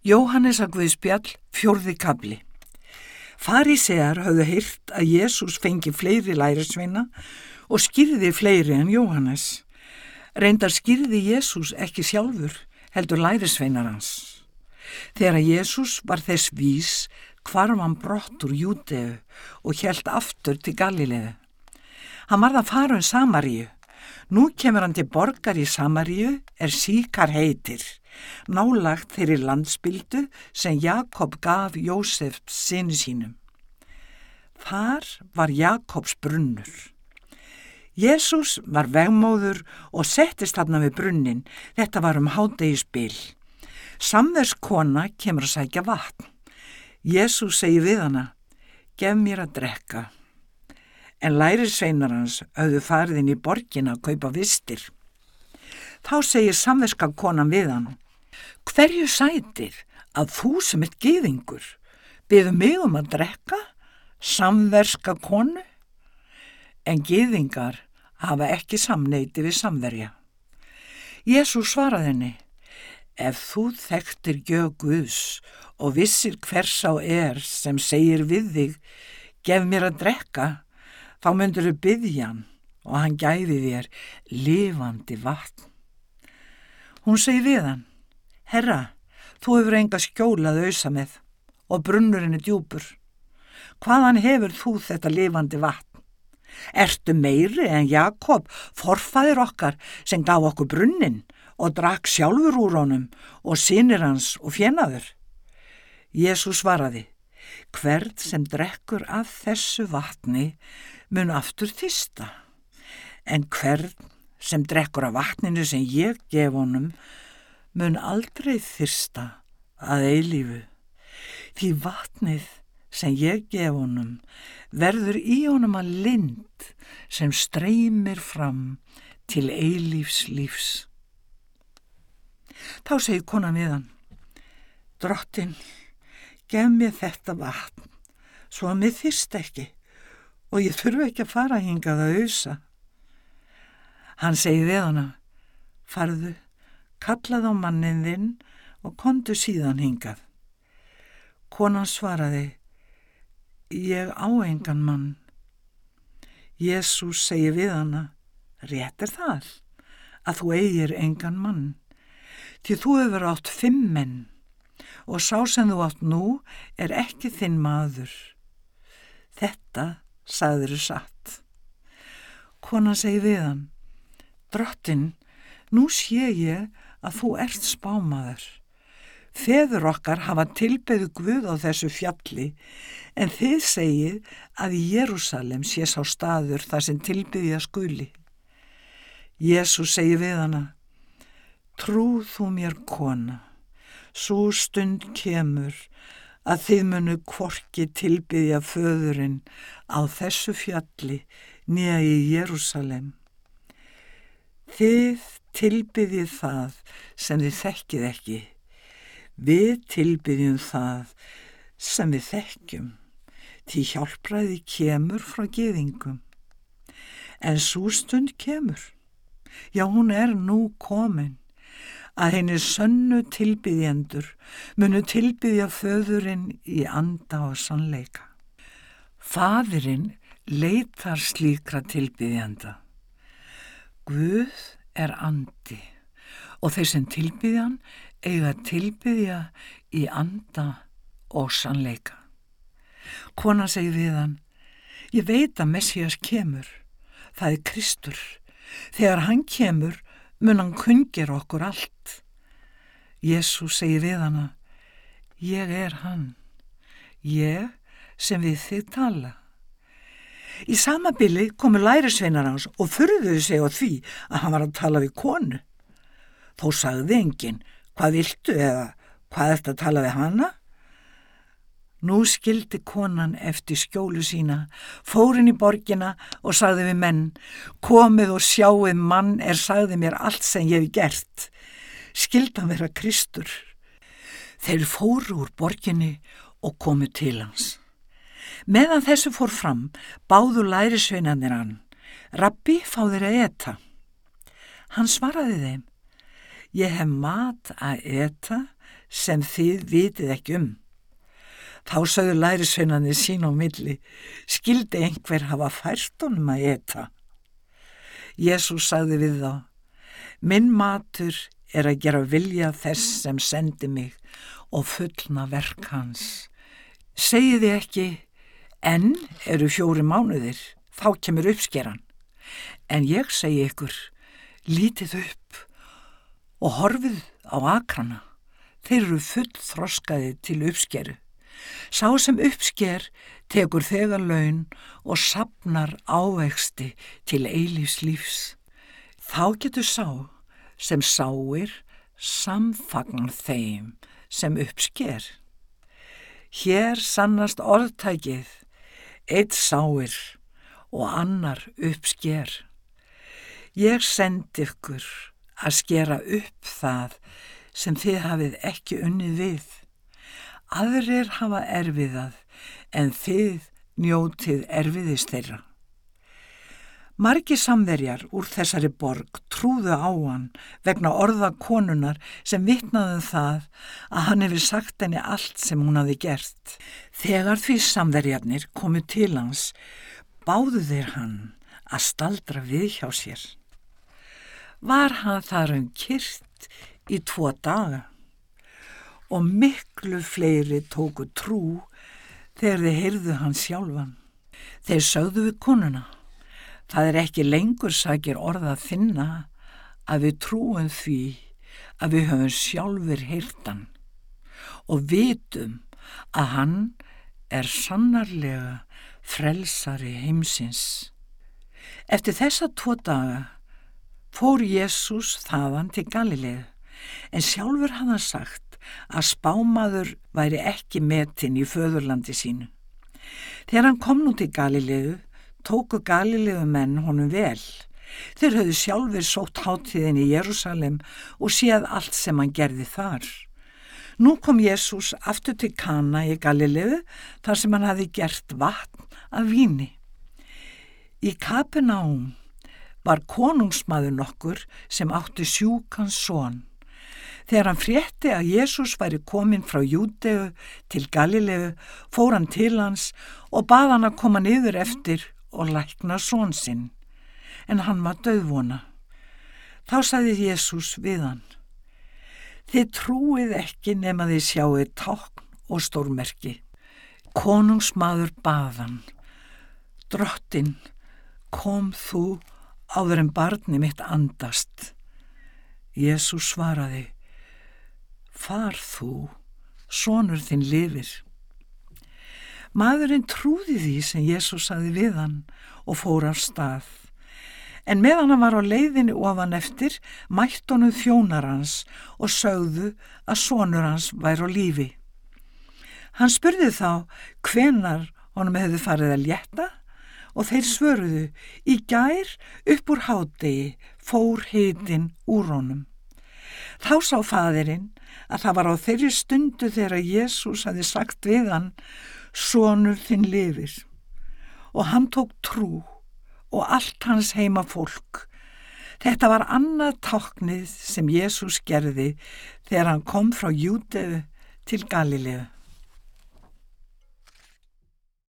Jóhannes að Guðspjall, fjórði kabli. Farisegar höfðu hýrt að Jésús fengi fleiri lærisveina og skýrði fleiri en Jóhannes. Reyndar skýrði Jésús ekki sjálfur, heldur lærisveinar hans. Þegar Jésús var þess vís hvarf hann brott úr Júteu og helt aftur til Galileðu. Hann varð að fara um Samaríu. Nú kemur hann til borgar í Samaríu er síkar heitir, nálagt þeirri landsbildu sem Jakob gaf Jósef sinni sínum. Þar var Jakobs brunnur. Jésús var vegmóður og settist þarna við brunnin, þetta var um hádegisbil. Samverskona kemur að sækja vatn. Jésús segi við hana, gef mér að drekka en lærisveinar hans auðu farið inn í borgin að kaupa vistir. Þá segir samverska konan við hann, hverju sætir að þú sem er geðingur byðu mig um að drekka samverska konu? En geðingar hafa ekki samneiti við samverja. Jésús svaraði henni, ef þú þekktir gjög Guðs og vissir hvers á er sem segir við þig, gef mér að drekka, þá myndur þau byggja hann og hann gæfi þér lifandi vatn. Hún segi við hann, herra, þú hefur enga skjólað auðsa með og brunnurinn er djúpur. Hvaðan hefur þú þetta lifandi vatn? Ertu meiri en Jakob, forfaðir okkar, sem gaf okkur brunnin og drakk sjálfur úr honum og sínir hans og fjenaður? Jésús svaraði, hvert sem drekkur af þessu vatni mun aftur þýsta, en hvern sem drekkur af vatninu sem ég gef honum mun aldrei þýsta að eilífu. Því vatnið sem ég gef honum verður í honum að lind sem streymir fram til eilífs lífs. Þá segir konan við hann, drottin, gef mér þetta vatn, svo að mér þýst ekki og ég þurfu ekki að fara að auðsa. Hann segi við hana, farðu, kallað á mannin þinn og kontu síðan hingað. Konan svaraði, ég á engan mann. Jésús segi við hana, rétt er það að þú eigir engan mann, því þú hefur átt fimm menn og sá sem þú átt nú er ekki þinn maður. Þetta sagður þú satt. Konan segi við hann, drottin, nú sé ég að þú ert spámaður. Feður okkar hafa tilbeðu Guð á þessu fjalli en þið segið að Jérúsalem sé sá staður þar sem tilbyðja skuli. Jésús segi við hana, trú þú mér kona, svo stund kemur að þið munu kvorki tilbyðja föðurinn á þessu fjalli nýja í Jérúsalem. Þið tilbyðjið það sem þið þekkið ekki. Við tilbyðjum það sem við þekkjum. Því hjálpraði kemur frá geðingum. En svo stund kemur. Já, hún er nú komin að henni sönnu tilbyðjendur munu tilbyðja föðurinn í anda og sannleika. Fadurinn leitar slíkra tilbyðjenda. Guð er andi og þeir sem tilbyðjan eiga tilbyðja í anda og sannleika. Kona segi við hann, ég veit að Messias kemur, það er Kristur. Þegar hann kemur mun hann kungir okkur allt. Jésús segi við hana, ég er hann, ég sem við þið tala. Í samabili komu lærisveinar hans og fyrðuðu sig á því að hann var að tala við konu. Þó sagði enginn, hvað viltu eða hvað ert að tala við hana? Nú skildi konan eftir skjólu sína, fórin í borgina og sagði við menn, komið og sjáið mann er sagði mér allt sem ég hef gert. Skildan vera Kristur. Þeir fóru úr borginni og komu til hans. Meðan þessu fór fram, báðu lærisveinanir hann, Rabbi fá þeir að eta. Hann svaraði þeim, ég hef mat að eta sem þið vitið ekki um. Þá sögðu lærisveinanir sín á milli, skildi einhver hafa fært honum að eta. Jésús sagði við þá, minn matur er að gera vilja þess sem sendi mig og fullna verk hans. Segiði ekki, enn eru fjóri mánuðir, þá kemur uppskeran. En ég segi ykkur, lítið upp og horfið á akrana. Þeir eru full þroskaði til uppskeru. Sá sem uppsker tekur þegar laun og sapnar ávexti til eilífs lífs. Þá getur sá sem sáir samfagnar þeim sem uppsker. Hér sannast orðtækið, eitt sáir og annar uppsker. Ég sendi ykkur að skera upp það sem þið hafið ekki unnið við. Aðrir hafa erfiðað en þið njótið erfiðist þeirra. Margi samverjar úr þessari borg trúðu á hann vegna orða konunar sem vittnaðu um það að hann hefur sagt henni allt sem hún hafi gert. Þegar því samverjarnir komu til hans, báðu þeir hann að staldra við hjá sér. Var hann þar um kyrt í tvo daga og miklu fleiri tóku trú þegar þeir heyrðu hann sjálfan. Þeir sögðu við konuna. Það er ekki lengur sakir orða að finna að við trúum því að við höfum sjálfur heyrtan og vitum að hann er sannarlega frelsari heimsins. Eftir þessa tvo daga fór Jésús þaðan til Galilegu en sjálfur hafði hann sagt að spámaður væri ekki metin í föðurlandi sínu. Þegar hann kom nú til Galilegu tóku galilegu menn honum vel. Þeir höfðu sjálfur sótt hátíðin í Jérúsalem og séð allt sem hann gerði þar. Nú kom Jésús aftur til Kana í Galilegu þar sem hann hafi gert vatn af víni. Í Kapenám var konungsmaður nokkur sem átti sjúkans són. Þegar hann frétti að Jésús væri komin frá Júteu til Galilegu fór hann til hans og bað hann að koma niður eftir og lækna són sinn, en hann var döðvona. Þá saði Jésús við hann, þið trúið ekki nema þið sjáuð tákn og stórmerki. Konungsmaður baðan, drottin, kom þú áður en barni mitt andast. Jésús svaraði, far þú, sonur þinn lifir. Maðurinn trúði því sem Jésús saði við hann og fór af stað. En meðan hann var á leiðinni ofan eftir, mætt honum þjónar hans og sögðu að sonur hans væri á lífi. Hann spurði þá hvenar honum hefði farið að létta og þeir svöruðu í gær upp úr hádegi fór hitin úr honum. Þá sá fadirinn að það var á þeirri stundu þegar Jésús hafi sagt við hann sonur þinn lifir og hann tók trú og allt hans heima fólk. Þetta var annað táknið sem Jésús gerði þegar hann kom frá Júteu til Galilegu.